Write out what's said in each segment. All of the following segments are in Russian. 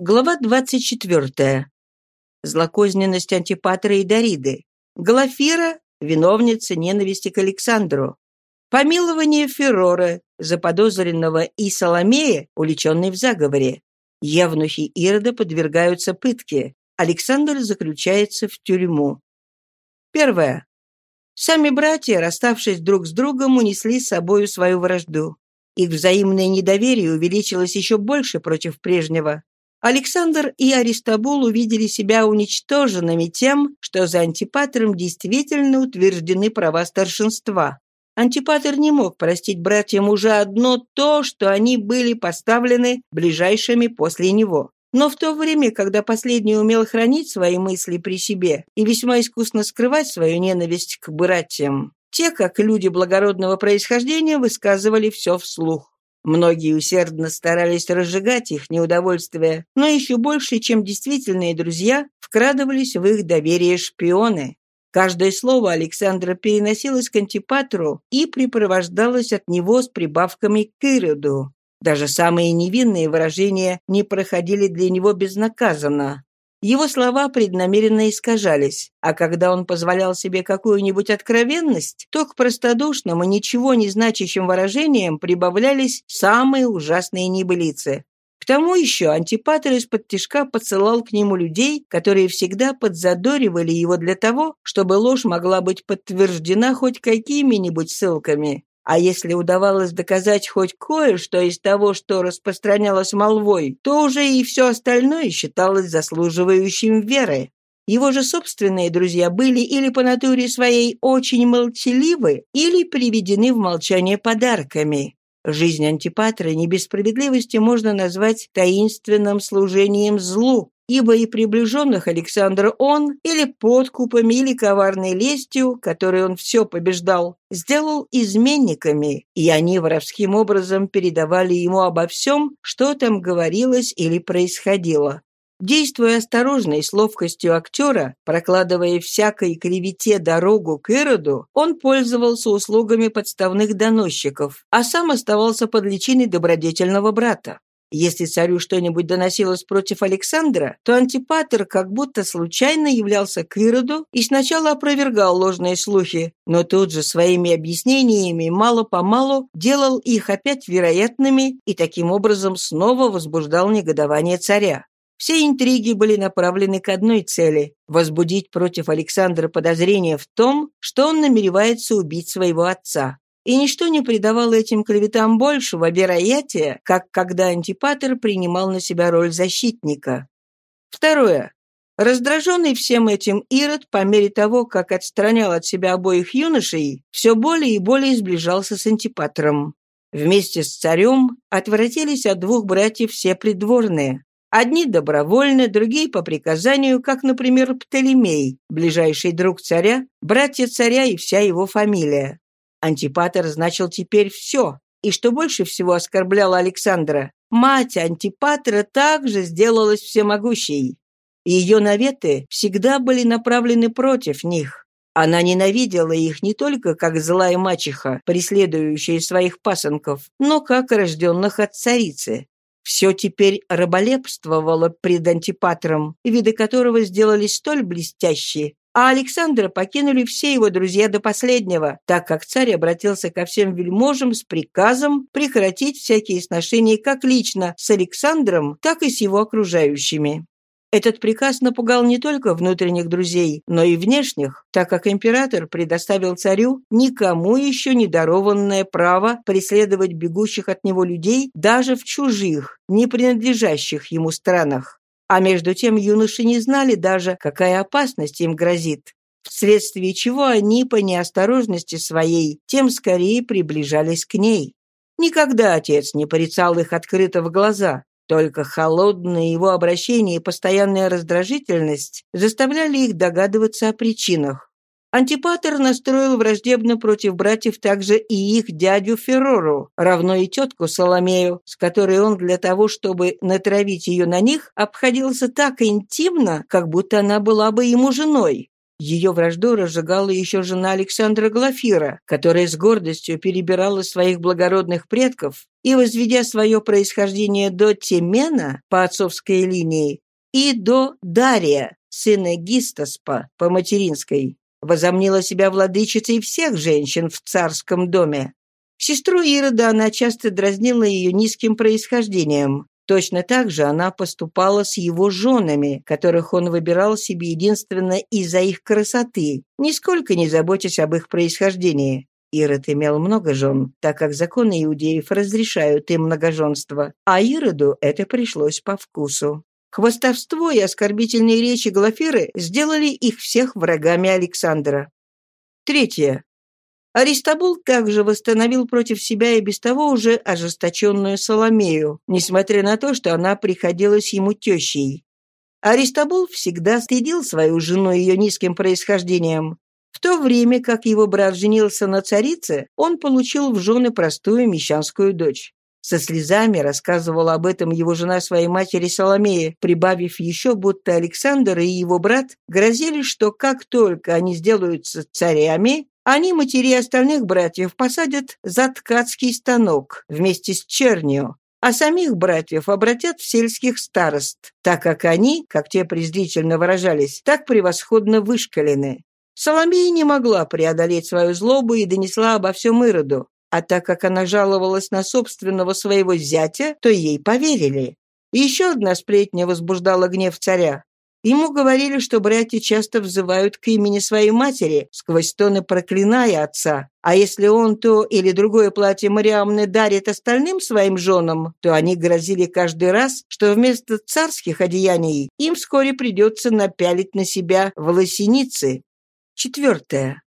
Глава 24. Злокозненность Антипатра и Дариды. Глафира – виновница ненависти к Александру. Помилование Феррора, заподозренного и Соломея, уличенной в заговоре. Евнухи Ирода подвергаются пытке. Александр заключается в тюрьму. Первое. Сами братья, расставшись друг с другом, унесли с собою свою вражду. Их взаимное недоверие увеличилось еще больше против прежнего. Александр и Аристобул увидели себя уничтоженными тем, что за Антипатром действительно утверждены права старшинства. Антипатр не мог простить братьям уже одно то, что они были поставлены ближайшими после него. Но в то время, когда последний умел хранить свои мысли при себе и весьма искусно скрывать свою ненависть к братьям, те, как люди благородного происхождения, высказывали все вслух. Многие усердно старались разжигать их неудовольствие, но еще больше, чем действительные друзья, вкрадывались в их доверие шпионы. Каждое слово Александра переносилось к антипатру и припровождалось от него с прибавками к Ироду. Даже самые невинные выражения не проходили для него безнаказанно. Его слова преднамеренно искажались, а когда он позволял себе какую-нибудь откровенность, то к простодушным и ничего не значащим выражениям прибавлялись самые ужасные небылицы. К тому еще Антипатр из-под тишка подсылал к нему людей, которые всегда подзадоривали его для того, чтобы ложь могла быть подтверждена хоть какими-нибудь ссылками. А если удавалось доказать хоть кое-что из того, что распространялось молвой, то уже и все остальное считалось заслуживающим веры. Его же собственные друзья были или по натуре своей очень молчаливы, или приведены в молчание подарками. Жизнь Антипатра не без справедливости можно назвать таинственным служением злу, ибо и приближенных Александра он или подкупами, или коварной лестью, которой он все побеждал, сделал изменниками, и они воровским образом передавали ему обо всем, что там говорилось или происходило. Действуя осторожно и с ловкостью актера, прокладывая всякой клевете дорогу к Ироду, он пользовался услугами подставных доносчиков, а сам оставался под личиной добродетельного брата. Если царю что-нибудь доносилось против Александра, то Антипатр как будто случайно являлся к Ироду и сначала опровергал ложные слухи, но тут же своими объяснениями мало-помалу делал их опять вероятными и таким образом снова возбуждал негодование царя. Все интриги были направлены к одной цели – возбудить против Александра подозрение в том, что он намеревается убить своего отца и ничто не придавало этим клеветам большего вероятия, как когда Антипатер принимал на себя роль защитника. Второе. Раздраженный всем этим Ирод, по мере того, как отстранял от себя обоих юношей, все более и более сближался с Антипатром. Вместе с царем отвратились от двух братьев все придворные. Одни добровольно, другие по приказанию, как, например, Птолемей, ближайший друг царя, братья царя и вся его фамилия. Антипатер значил теперь все, и что больше всего оскорбляло Александра, мать Антипатра также сделалась всемогущей. Ее наветы всегда были направлены против них. Она ненавидела их не только как злая мачеха, преследующая своих пасынков, но как рожденных от царицы. Все теперь раболепствовало пред антипатром, виды которого сделались столь блестящие, а Александра покинули все его друзья до последнего, так как царь обратился ко всем вельможам с приказом прекратить всякие сношения как лично с Александром, так и с его окружающими. Этот приказ напугал не только внутренних друзей, но и внешних, так как император предоставил царю никому еще не дарованное право преследовать бегущих от него людей даже в чужих, не принадлежащих ему странах. А между тем юноши не знали даже, какая опасность им грозит, вследствие чего они по неосторожности своей тем скорее приближались к ней. Никогда отец не порицал их открыто в глаза, только холодное его обращение и постоянная раздражительность заставляли их догадываться о причинах. Антипатер настроил враждебно против братьев также и их дядю Феррору, равно и тетку Соломею, с которой он для того, чтобы натравить ее на них, обходился так интимно, как будто она была бы ему женой. Ее вражду разжигала еще жена Александра Глафира, которая с гордостью перебирала своих благородных предков и, возведя свое происхождение до Темена по отцовской линии и до Дария, сына Гистоспа по материнской, возомнила себя владычицей всех женщин в царском доме. Сестру Ирода она часто дразнила ее низким происхождением. Точно так же она поступала с его женами, которых он выбирал себе единственно из-за их красоты, нисколько не заботясь об их происхождении. Ирод имел много жен, так как законы иудеев разрешают им многоженство, а Ироду это пришлось по вкусу. Хвостовство и оскорбительные речи Глафиры сделали их всех врагами Александра. Третье. Аристобул также восстановил против себя и без того уже ожесточенную Соломею, несмотря на то, что она приходилась ему тещей. Аристобул всегда стыдил свою жену ее низким происхождением. В то время, как его брат женился на царице, он получил в жены простую мещанскую дочь. Со слезами рассказывала об этом его жена своей матери Соломее, прибавив еще, будто Александр и его брат грозили, что как только они сделаются царями, они матерей остальных братьев посадят за ткацкий станок вместе с чернью, а самих братьев обратят в сельских старост, так как они, как те презрительно выражались, так превосходно вышкалены. Соломея не могла преодолеть свою злобу и донесла обо всем Ироду, а так как она жаловалась на собственного своего зятя, то ей поверили. Еще одна сплетня возбуждала гнев царя. Ему говорили, что братья часто взывают к имени своей матери, сквозь тоны проклиная отца. А если он то или другое платье Мариамны дарит остальным своим женам, то они грозили каждый раз, что вместо царских одеяний им вскоре придется напялить на себя волосеницы. Четвертое.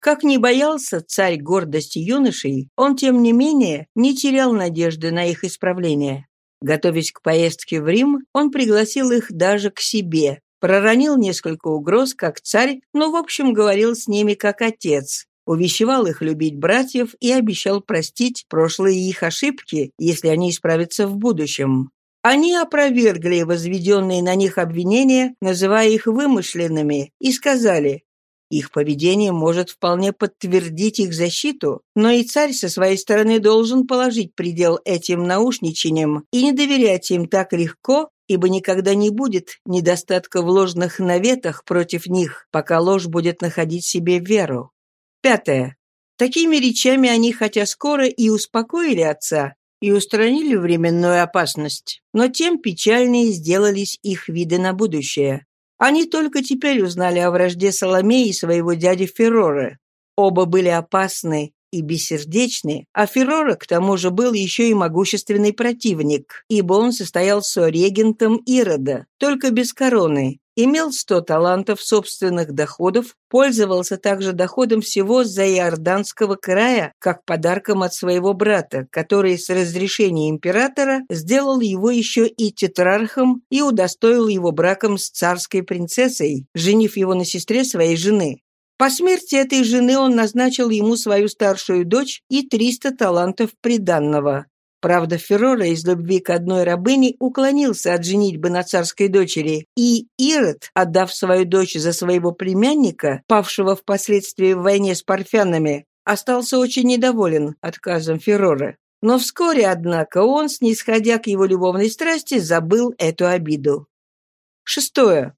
Как не боялся царь гордости юношей, он, тем не менее, не терял надежды на их исправление. Готовясь к поездке в Рим, он пригласил их даже к себе, проронил несколько угроз, как царь, но, в общем, говорил с ними как отец, увещевал их любить братьев и обещал простить прошлые их ошибки, если они исправятся в будущем. Они опровергли возведенные на них обвинения, называя их вымышленными, и сказали, их поведение может вполне подтвердить их защиту, но и царь со своей стороны должен положить предел этим наушничениям и не доверять им так легко, ибо никогда не будет недостатка в ложных наветах против них, пока ложь будет находить себе веру. Пятое. Такими речами они, хотя скоро и успокоили отца, и устранили временную опасность, но тем печальнее сделались их виды на будущее. Они только теперь узнали о вражде Соломеи и своего дяди Феррора. Оба были опасны и бессердечны, а Феррора, к тому же, был еще и могущественный противник, ибо он состоял со-регентом Ирода, только без короны, имел 100 талантов собственных доходов, пользовался также доходом всего Заиорданского края, как подарком от своего брата, который с разрешения императора сделал его еще и тетрархом и удостоил его браком с царской принцессой, женив его на сестре своей жены. По смерти этой жены он назначил ему свою старшую дочь и 300 талантов приданного. Правда, Феррора из любви к одной рабыне уклонился от женитьбы на царской дочери, и Ирод, отдав свою дочь за своего племянника, павшего впоследствии в войне с парфянами, остался очень недоволен отказом Феррора. Но вскоре, однако, он, снисходя к его любовной страсти, забыл эту обиду. Шестое.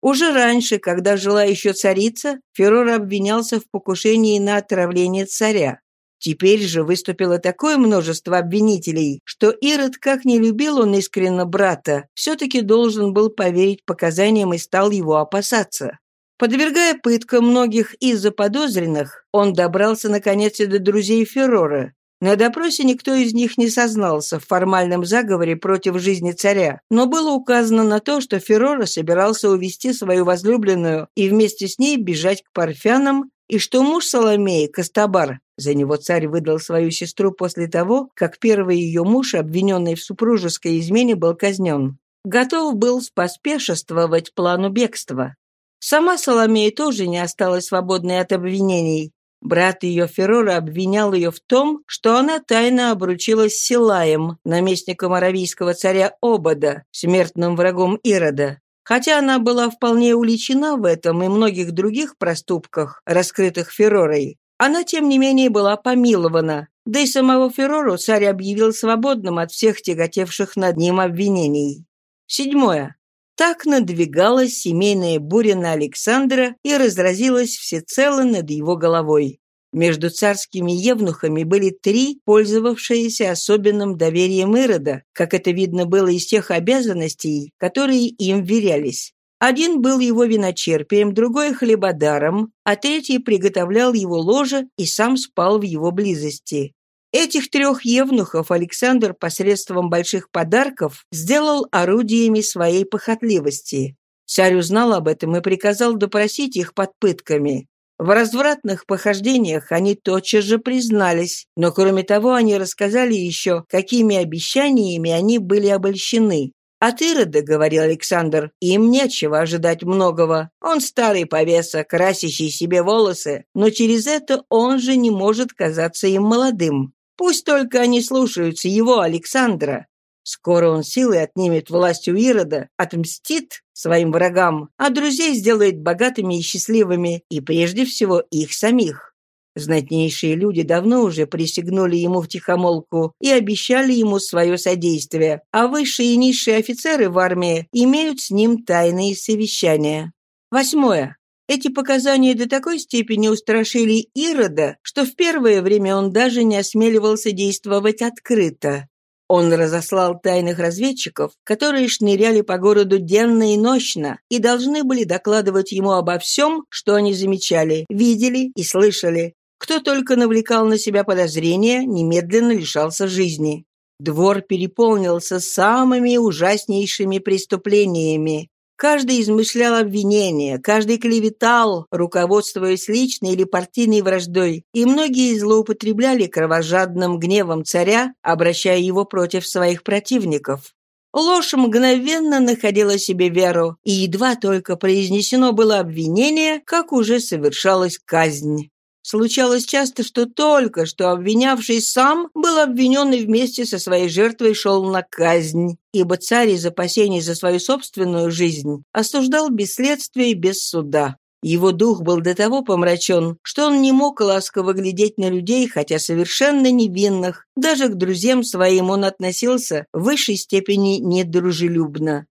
Уже раньше, когда жила еще царица, Феррор обвинялся в покушении на отравление царя. Теперь же выступило такое множество обвинителей, что Ирод, как не любил он искренно брата, все-таки должен был поверить показаниям и стал его опасаться. Подвергая пыткам многих из заподозренных, он добрался наконец и до друзей Феррора. На допросе никто из них не сознался в формальном заговоре против жизни царя, но было указано на то, что Феррора собирался увести свою возлюбленную и вместе с ней бежать к парфянам, и что муж Соломеи, Костабар, за него царь выдал свою сестру после того, как первый ее муж, обвиненный в супружеской измене, был казнен. Готов был споспешествовать плану бегства. Сама Соломея тоже не осталась свободной от обвинений. Брат ее Феррора обвинял ее в том, что она тайно обручилась с Силаем, наместником аравийского царя Обода, смертным врагом Ирода. Хотя она была вполне уличена в этом и многих других проступках, раскрытых Ферророй, она, тем не менее, была помилована, да и самого Феррору царь объявил свободным от всех тяготевших над ним обвинений. Седьмое. Так надвигалась семейная буря на Александра и разразилась всецело над его головой. Между царскими евнухами были три, пользовавшиеся особенным доверием Ирода, как это видно было из тех обязанностей, которые им верялись. Один был его виночерпием, другой — хлебодаром, а третий приготовлял его ложе и сам спал в его близости. Этих трех евнухов Александр посредством больших подарков сделал орудиями своей похотливости. Царь узнал об этом и приказал допросить их под пытками. В развратных похождениях они тотчас же признались, но кроме того они рассказали еще, какими обещаниями они были обольщены. «От Ирода, — говорил Александр, — им нечего ожидать многого. Он старый повеса, красящий себе волосы, но через это он же не может казаться им молодым. Пусть только они слушаются его, Александра. Скоро он силой отнимет власть у Ирода, отмстит своим врагам, а друзей сделает богатыми и счастливыми, и прежде всего их самих. Знатнейшие люди давно уже присягнули ему в тихомолку и обещали ему свое содействие, а высшие и низшие офицеры в армии имеют с ним тайные совещания. Восьмое. Эти показания до такой степени устрашили Ирода, что в первое время он даже не осмеливался действовать открыто. Он разослал тайных разведчиков, которые шныряли по городу денно и ночно и должны были докладывать ему обо всем, что они замечали, видели и слышали. Кто только навлекал на себя подозрения, немедленно лишался жизни. Двор переполнился самыми ужаснейшими преступлениями. Каждый измышлял обвинения, каждый клеветал, руководствуясь личной или партийной враждой, и многие злоупотребляли кровожадным гневом царя, обращая его против своих противников. Ложь мгновенно находила себе веру, и едва только произнесено было обвинение, как уже совершалась казнь. Случалось часто, что только что обвинявший сам был обвинен и вместе со своей жертвой шел на казнь, ибо царь из опасений за свою собственную жизнь осуждал без следствия и без суда. Его дух был до того помрачен, что он не мог ласково глядеть на людей, хотя совершенно невинных. Даже к друзьям своим он относился в высшей степени недружелюбно.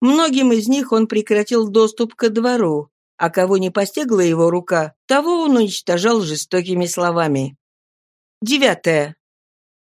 Многим из них он прекратил доступ ко двору, а кого не постигла его рука, того он уничтожал жестокими словами. Девятое.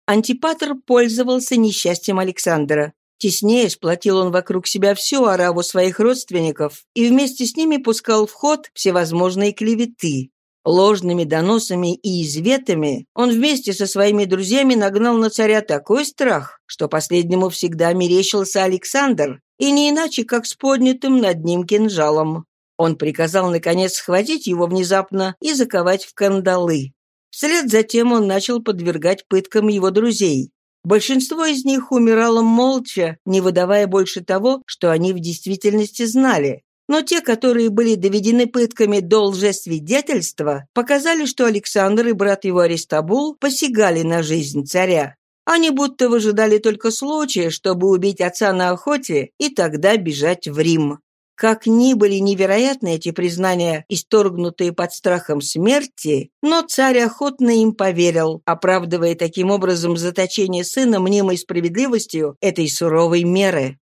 Антипатр пользовался несчастьем Александра. Теснее сплотил он вокруг себя всю ораву своих родственников и вместе с ними пускал в ход всевозможные клеветы. Ложными доносами и изветами он вместе со своими друзьями нагнал на царя такой страх, что последнему всегда мерещился Александр, и не иначе, как с поднятым над ним кинжалом. Он приказал, наконец, схватить его внезапно и заковать в кандалы. Вслед за тем он начал подвергать пыткам его друзей. Большинство из них умирало молча, не выдавая больше того, что они в действительности знали. Но те, которые были доведены пытками до лжесвидетельства, показали, что Александр и брат его Аристабул посягали на жизнь царя. Они будто выжидали только случая, чтобы убить отца на охоте и тогда бежать в Рим. Как ни были невероятны эти признания, исторгнутые под страхом смерти, но царь охотно им поверил, оправдывая таким образом заточение сына мнимой справедливостью этой суровой меры.